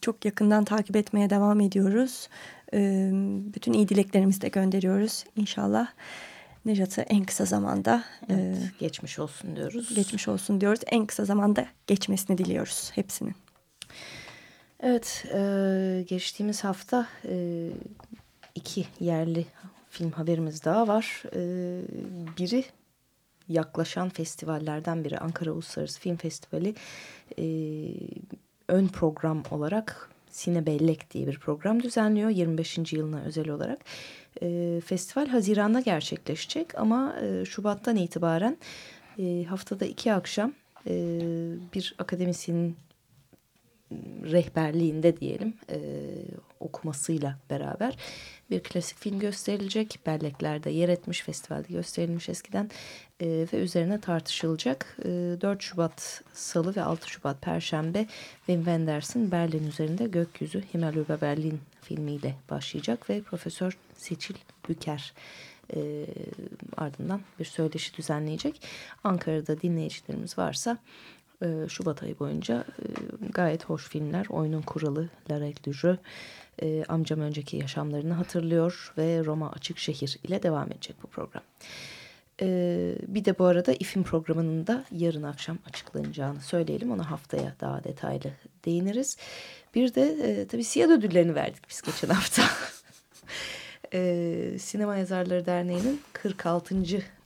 çok yakından takip etmeye devam ediyoruz. E, bütün iyi dileklerimizi de gönderiyoruz. İnşallah Nejat'ı en kısa zamanda evet, e, geçmiş olsun diyoruz. Geçmiş olsun diyoruz. En kısa zamanda geçmesini diliyoruz hepsinin. Evet, e, geçtiğimiz hafta e, iki yerli film haberimiz daha var. E, biri yaklaşan festivallerden biri Ankara Uluslararası Film Festivali e, ön program olarak Sine Bellek diye bir program düzenliyor 25. yılına özel olarak. E, festival Haziran'da gerçekleşecek ama e, Şubat'tan itibaren e, haftada iki akşam e, bir akademisyenin rehberliğinde diyelim e, okumasıyla beraber bir klasik film gösterilecek. Belleklerde yer etmiş, festivalde gösterilmiş eskiden e, ve üzerine tartışılacak. E, 4 Şubat Salı ve 6 Şubat Perşembe Wim Wenders'in Berlin üzerinde Gökyüzü Himmel über Berlin filmiyle başlayacak ve Profesör Seçil Büker e, ardından bir söyleşi düzenleyecek. Ankara'da dinleyicilerimiz varsa e, Şubat ayı boyunca e, gayet hoş filmler. Oyunun Kuralı, La Règle e, Amcam Önceki Yaşamlarını Hatırlıyor ve Roma Açık Şehir ile devam edecek bu program. E, bir de bu arada İFİM programının da yarın akşam açıklanacağını söyleyelim. Ona haftaya daha detaylı değiniriz. Bir de e, tabii Siyad ödüllerini verdik biz geçen hafta. e, Sinema Yazarları Derneği'nin 46.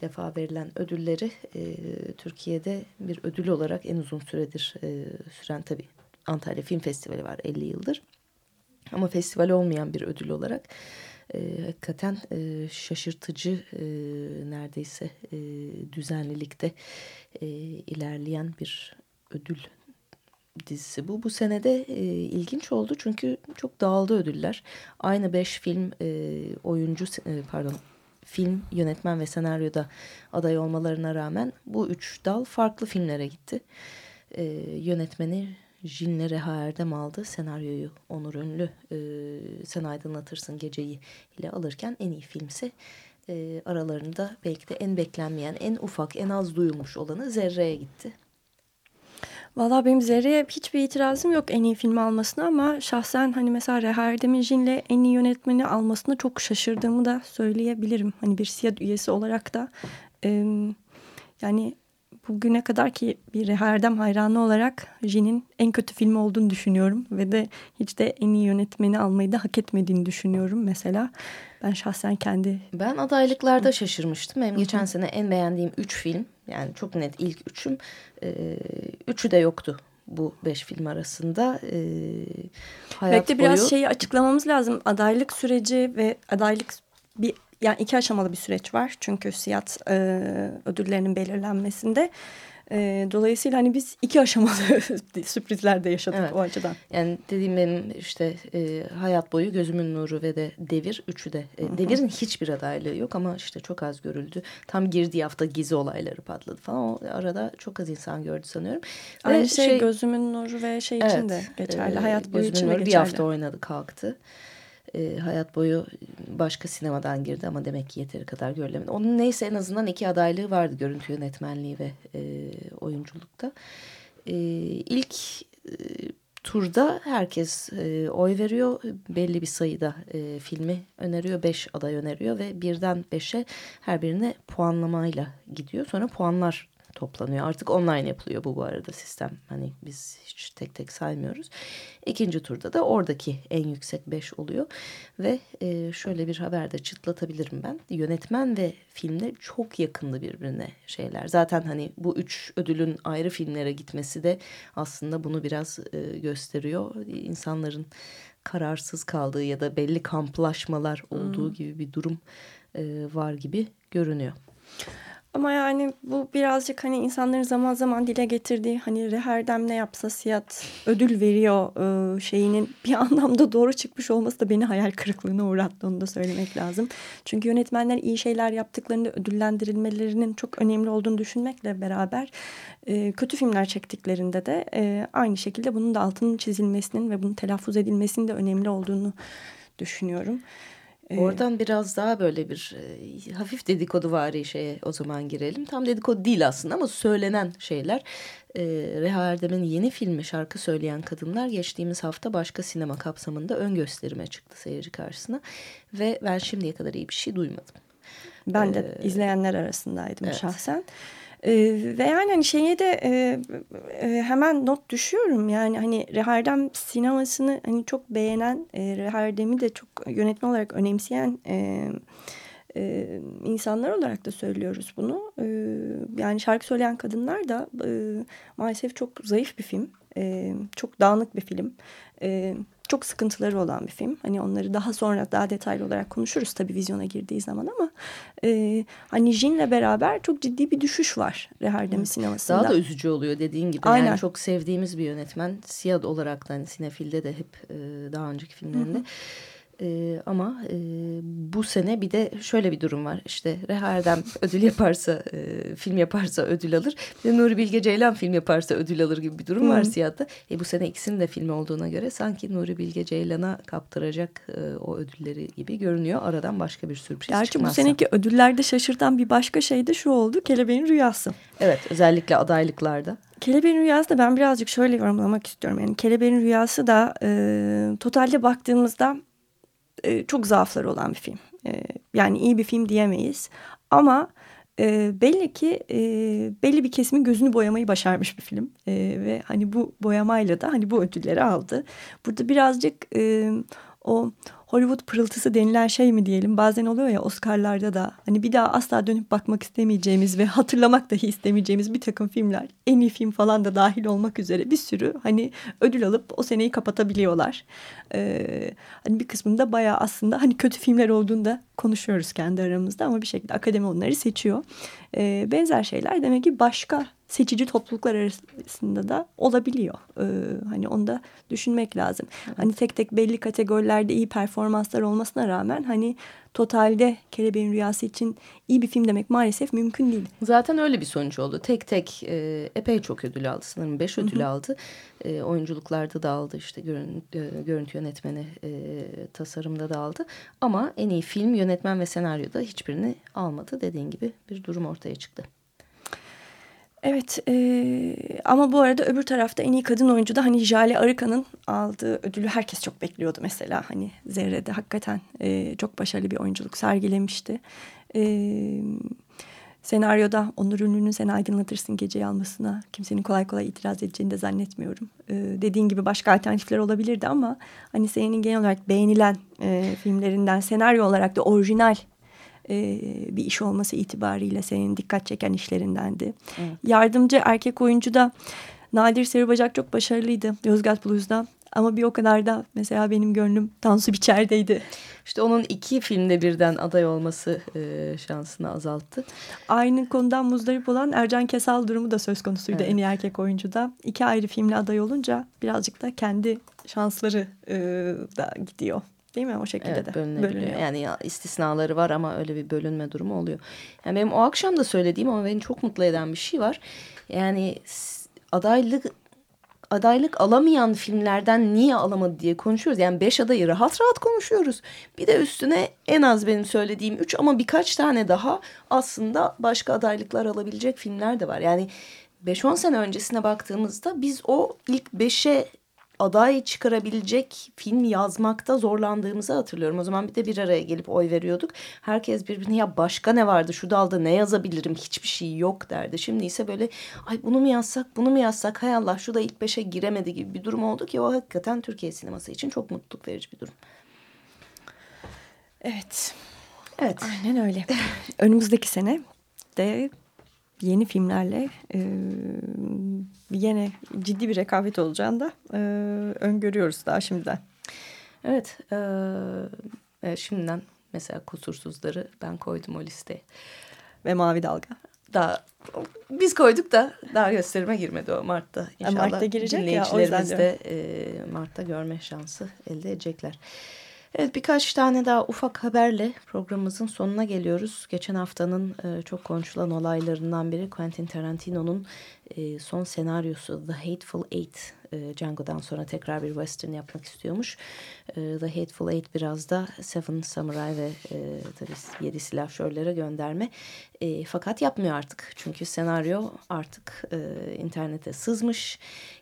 defa verilen ödülleri e, Türkiye'de bir ödül olarak en uzun süredir e, süren tabii Antalya Film Festivali var 50 yıldır. Ama festival olmayan bir ödül olarak e, hakikaten e, şaşırtıcı e, neredeyse e, düzenlilikte e, ilerleyen bir ödül dizisi bu. Bu senede e, ilginç oldu çünkü çok dağıldı ödüller. Aynı beş film e, oyuncu e, pardon film yönetmen ve senaryoda aday olmalarına rağmen bu üç dal farklı filmlere gitti. E, yönetmeni Jinle Reha Erdem aldı. Senaryoyu Onur Ünlü e, Sen Aydınlatırsın Geceyi ile alırken en iyi filmse e, aralarında belki de en beklenmeyen, en ufak, en az duyulmuş olanı Zerre'ye gitti. Valla benim Zerre'ye hiçbir itirazım yok en iyi filmi almasına ama şahsen hani mesela Reha Erdem'in en iyi yönetmeni almasına çok şaşırdığımı da söyleyebilirim. Hani bir SİAD üyesi olarak da yani bugüne kadar ki bir Reha Erdem hayranı olarak Jin'in en kötü filmi olduğunu düşünüyorum. Ve de hiç de en iyi yönetmeni almayı da hak etmediğini düşünüyorum mesela. Ben şahsen kendi... Ben adaylıklarda şaşırmıştım. Benim geçen sene en beğendiğim üç film yani çok net ilk üçüm. E, üçü de yoktu bu beş film arasında. E, hayat Belki biraz boyu... şeyi açıklamamız lazım. Adaylık süreci ve adaylık bir yani iki aşamalı bir süreç var. Çünkü siyat e, ödüllerinin belirlenmesinde. E, dolayısıyla hani biz iki aşamalı sürprizler de yaşadık evet. o açıdan. Yani dediğim benim işte e, hayat boyu gözümün nuru ve de devir üçü de. E, devirin hiçbir adaylığı yok ama işte çok az görüldü. Tam girdiği hafta gizi olayları patladı falan. O arada çok az insan gördü sanıyorum. Aynı şey, şey gözümün nuru ve şey evet, için de geçerli. E, hayat boyu için de geçerli. Bir hafta oynadı kalktı e, hayat boyu başka sinemadan girdi ama demek ki yeteri kadar görülemedi. Onun neyse en azından iki adaylığı vardı görüntü yönetmenliği ve e, oyunculukta. E, ilk e, turda herkes e, oy veriyor. Belli bir sayıda e, filmi öneriyor. Beş aday öneriyor ve birden beşe her birine puanlamayla gidiyor. Sonra puanlar toplanıyor. Artık online yapılıyor bu bu arada sistem. Hani biz hiç tek tek saymıyoruz. İkinci turda da oradaki en yüksek beş oluyor. Ve e, şöyle bir haber de çıtlatabilirim ben. Yönetmen ve filmde çok yakındı birbirine şeyler. Zaten hani bu üç ödülün ayrı filmlere gitmesi de aslında bunu biraz e, gösteriyor. İnsanların kararsız kaldığı ya da belli kamplaşmalar olduğu hmm. gibi bir durum e, var gibi görünüyor. Ama yani bu birazcık hani insanların zaman zaman dile getirdiği hani Reherdem ne yapsa siyat ödül veriyor e, şeyinin bir anlamda doğru çıkmış olması da beni hayal kırıklığına uğrattı onu da söylemek lazım. Çünkü yönetmenler iyi şeyler yaptıklarında ödüllendirilmelerinin çok önemli olduğunu düşünmekle beraber e, kötü filmler çektiklerinde de e, aynı şekilde bunun da altının çizilmesinin ve bunun telaffuz edilmesinin de önemli olduğunu düşünüyorum. Ee, Oradan biraz daha böyle bir e, hafif dedikodu vari şeye o zaman girelim. Tam dedikodu değil aslında ama söylenen şeyler. E, Reha Erdem'in yeni filmi Şarkı Söyleyen Kadınlar geçtiğimiz hafta başka sinema kapsamında ön gösterime çıktı seyirci karşısına. Ve ben şimdiye kadar iyi bir şey duymadım. Ben de ee, izleyenler arasındaydım evet. şahsen. Ee, ve yani hani şeye de e, e, hemen not düşüyorum yani hani Rehardem sinemasını hani çok beğenen e, Rehardem'i de çok yönetmen olarak önemseyen e, e, insanlar olarak da söylüyoruz bunu. E, yani şarkı söyleyen kadınlar da e, maalesef çok zayıf bir film. E, çok dağınık bir film. E, çok sıkıntıları olan bir film. Hani onları daha sonra daha detaylı olarak konuşuruz tabii vizyona girdiği zaman ama e, hani Jin'le beraber çok ciddi bir düşüş var Rehardem'in sinemasında. Daha da üzücü oluyor dediğin gibi. Aynen. Yani çok sevdiğimiz bir yönetmen. Siyad olarak da hani Sinefil'de de hep e, daha önceki filmlerinde. Hı hı E, ama e, bu sene bir de şöyle bir durum var. İşte Reha Erdem ödül yaparsa, e, film yaparsa ödül alır. Bir de Nuri Bilge Ceylan film yaparsa ödül alır gibi bir durum var Hı. siyatta. E, bu sene ikisinin de filmi olduğuna göre sanki Nuri Bilge Ceylan'a kaptıracak e, o ödülleri gibi görünüyor. Aradan başka bir sürpriz Gerçi bu çıkmazsa. seneki ödüllerde şaşırtan bir başka şey de şu oldu. Kelebeğin Rüyası. Evet özellikle adaylıklarda. Kelebeğin Rüyası da ben birazcık şöyle yorumlamak istiyorum. Yani Kelebeğin Rüyası da e, totalde baktığımızda e, çok zaafları olan bir film. E, yani iyi bir film diyemeyiz. Ama e, belli ki belli bir kesimin gözünü boyamayı başarmış bir film. Ve hani bu boyamayla da hani bu ödülleri aldı. Burada birazcık o Hollywood pırıltısı denilen şey mi diyelim bazen oluyor ya Oscar'larda da hani bir daha asla dönüp bakmak istemeyeceğimiz ve hatırlamak dahi istemeyeceğimiz bir takım filmler en iyi film falan da dahil olmak üzere bir sürü hani ödül alıp o seneyi kapatabiliyorlar. Ee, hani bir kısmında bayağı aslında hani kötü filmler olduğunda konuşuyoruz kendi aramızda ama bir şekilde akademi onları seçiyor. Ee, benzer şeyler demek ki başka seçici topluluklar arasında da olabiliyor. Ee, hani onu da düşünmek lazım. Hani tek tek belli kategorilerde iyi performanslar olmasına rağmen hani totalde Kelebeğin Rüyası için iyi bir film demek maalesef mümkün değil. Zaten öyle bir sonuç oldu. Tek tek e, epey çok ödül aldı. Sanırım beş ödül aldı. E, oyunculuklarda da aldı. işte görün, e, görüntü yönetmeni e, tasarımda da aldı. Ama en iyi film, yönetmen ve senaryoda hiçbirini almadı. Dediğin gibi bir durum ortaya çıktı. Evet e, ama bu arada öbür tarafta en iyi kadın oyuncu da hani Jale Arıkan'ın aldığı ödülü herkes çok bekliyordu mesela. Hani Zerre'de hakikaten e, çok başarılı bir oyunculuk sergilemişti. E, senaryoda Onur Ünlü'nün Sen Aydınlatırsın Geceyi almasına kimsenin kolay kolay itiraz edeceğini de zannetmiyorum. E, dediğin gibi başka alternatifler olabilirdi ama hani senin genel olarak beğenilen e, filmlerinden senaryo olarak da orijinal e, bir iş olması itibariyle senin dikkat çeken işlerindendi. Evet. Yardımcı erkek oyuncu da Nadir Sarıbacak çok başarılıydı Yozgat Blues'da. Ama bir o kadar da mesela benim gönlüm Tansu Biçer'deydi. İşte onun iki filmde birden aday olması e, şansını azalttı. Aynı konudan muzdarip olan Ercan Kesal durumu da söz konusuydu Evet. en iyi erkek oyuncuda. İki ayrı filmle aday olunca birazcık da kendi şansları e, da gidiyor. Değil mi o şekilde Evet, de bölünebiliyor. bölünüyor. Yani ya, istisnaları var ama öyle bir bölünme durumu oluyor. Yani benim o akşam da söylediğim ama beni çok mutlu eden bir şey var. Yani adaylık adaylık alamayan filmlerden niye alamadı diye konuşuyoruz. Yani beş adayı rahat rahat konuşuyoruz. Bir de üstüne en az benim söylediğim üç ama birkaç tane daha aslında başka adaylıklar alabilecek filmler de var. Yani 5-10 sene öncesine baktığımızda biz o ilk beşe aday çıkarabilecek film yazmakta zorlandığımızı hatırlıyorum. O zaman bir de bir araya gelip oy veriyorduk. Herkes birbirine ya başka ne vardı şu dalda ne yazabilirim hiçbir şey yok derdi. Şimdi ise böyle ay bunu mu yazsak bunu mu yazsak hay Allah şu da ilk beşe giremedi gibi bir durum oldu ki o hakikaten Türkiye sineması için çok mutluluk verici bir durum. Evet. Evet. Aynen öyle. Önümüzdeki sene de yeni filmlerle e, yine ciddi bir rekabet olacağını da e, öngörüyoruz daha şimdiden. Evet. evet, şimdiden mesela kusursuzları ben koydum o listeye. Ve Mavi Dalga. Daha biz koyduk da daha gösterime girmedi o Mart'ta. İnşallah Mart'ta girecek ya, o yüzden de e, Mart'ta görme şansı elde edecekler. Evet birkaç tane daha ufak haberle programımızın sonuna geliyoruz. Geçen haftanın e, çok konuşulan olaylarından biri Quentin Tarantino'nun e, son senaryosu The Hateful Eight. E, Django'dan sonra tekrar bir western yapmak istiyormuş. E, The Hateful Eight biraz da Seven Samurai ve e, tabii Yedi Silahşörlere gönderme. E, fakat yapmıyor artık. Çünkü senaryo artık e, internete sızmış.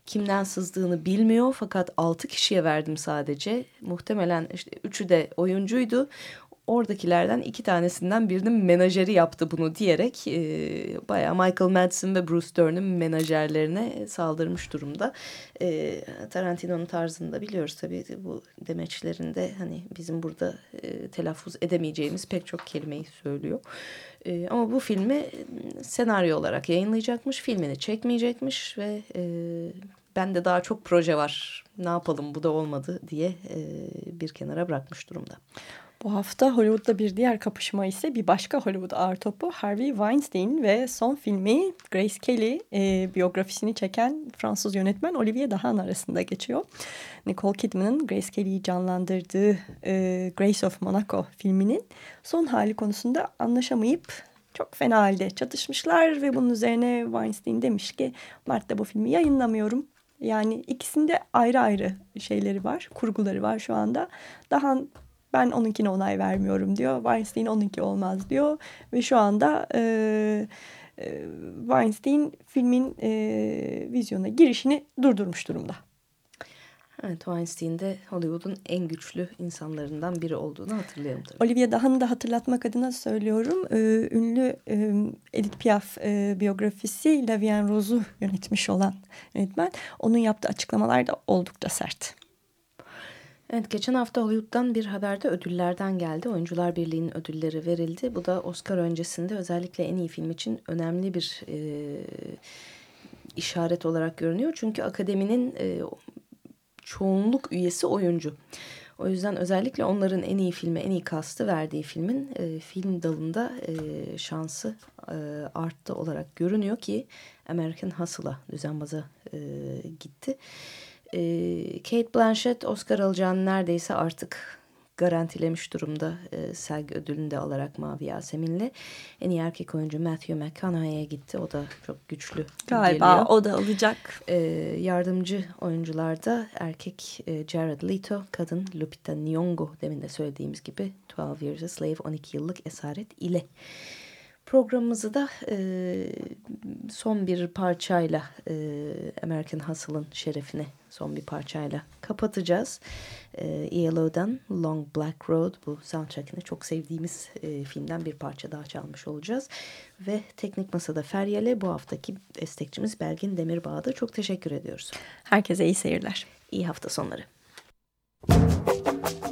Kimden sızdığını bilmiyor fakat altı kişiye verdim sadece. Muhtemelen işte üçü de oyuncuydu. Oradakilerden iki tanesinden birinin menajeri yaptı bunu diyerek e, bayağı Michael Madsen ve Bruce Dern'in menajerlerine saldırmış durumda. E, Tarantino'nun tarzını da biliyoruz tabii bu demeçlerinde hani bizim burada e, telaffuz edemeyeceğimiz pek çok kelimeyi söylüyor. E, ama bu filmi e, senaryo olarak yayınlayacakmış, filmini çekmeyecekmiş ve e, bende daha çok proje var. Ne yapalım bu da olmadı diye e, bir kenara bırakmış durumda. Bu hafta Hollywood'da bir diğer kapışma ise bir başka Hollywood ağır topu Harvey Weinstein ve son filmi Grace Kelly e, biyografisini çeken Fransız yönetmen Olivier Dahan arasında geçiyor. Nicole Kidman'ın Grace Kelly'yi canlandırdığı e, Grace of Monaco filminin son hali konusunda anlaşamayıp çok fena halde çatışmışlar ve bunun üzerine Weinstein demiş ki Mart'ta bu filmi yayınlamıyorum. Yani ikisinde ayrı ayrı şeyleri var, kurguları var şu anda. Daha ben onunkine onay vermiyorum diyor. Weinstein onunki olmaz diyor. Ve şu anda e, e, Weinstein filmin e, vizyona girişini durdurmuş durumda. Evet Weinstein de Hollywood'un en güçlü insanlarından biri olduğunu hatırlayalım tabii. Olivia Dahan'ı da hatırlatmak adına söylüyorum. Ee, ünlü e, Edith Piaf e, biyografisi La Vie en Rose'u yönetmiş olan yönetmen. Onun yaptığı açıklamalar da oldukça sert. Evet geçen hafta Hollywood'dan bir haberde ödüllerden geldi. Oyuncular Birliği'nin ödülleri verildi. Bu da Oscar öncesinde özellikle en iyi film için önemli bir e, işaret olarak görünüyor. Çünkü akademinin e, çoğunluk üyesi oyuncu. O yüzden özellikle onların en iyi filme, en iyi kastı verdiği filmin e, film dalında e, şansı e, arttı olarak görünüyor ki American Hustle'a düzenbaza e, gitti. E, Kate Blanchett Oscar alacağını neredeyse artık garantilemiş durumda e, SAG ödülünü de alarak Mavi Yasemin'le. En iyi erkek oyuncu Matthew McConaughey'e gitti. O da çok güçlü Galiba geliyor. o da alacak. E, yardımcı oyuncularda erkek e, Jared Leto, kadın Lupita Nyong'o demin de söylediğimiz gibi 12 Years a Slave 12 yıllık esaret ile. Programımızı da e, son bir parçayla e, American Hustle'ın şerefine son bir parçayla kapatacağız. E, ELO'dan Long Black Road bu soundtrack'ini çok sevdiğimiz e, filmden bir parça daha çalmış olacağız. Ve Teknik Masa'da Feryal'e bu haftaki destekçimiz Belgin Demirbağ'a çok teşekkür ediyoruz. Herkese iyi seyirler. İyi hafta sonları. They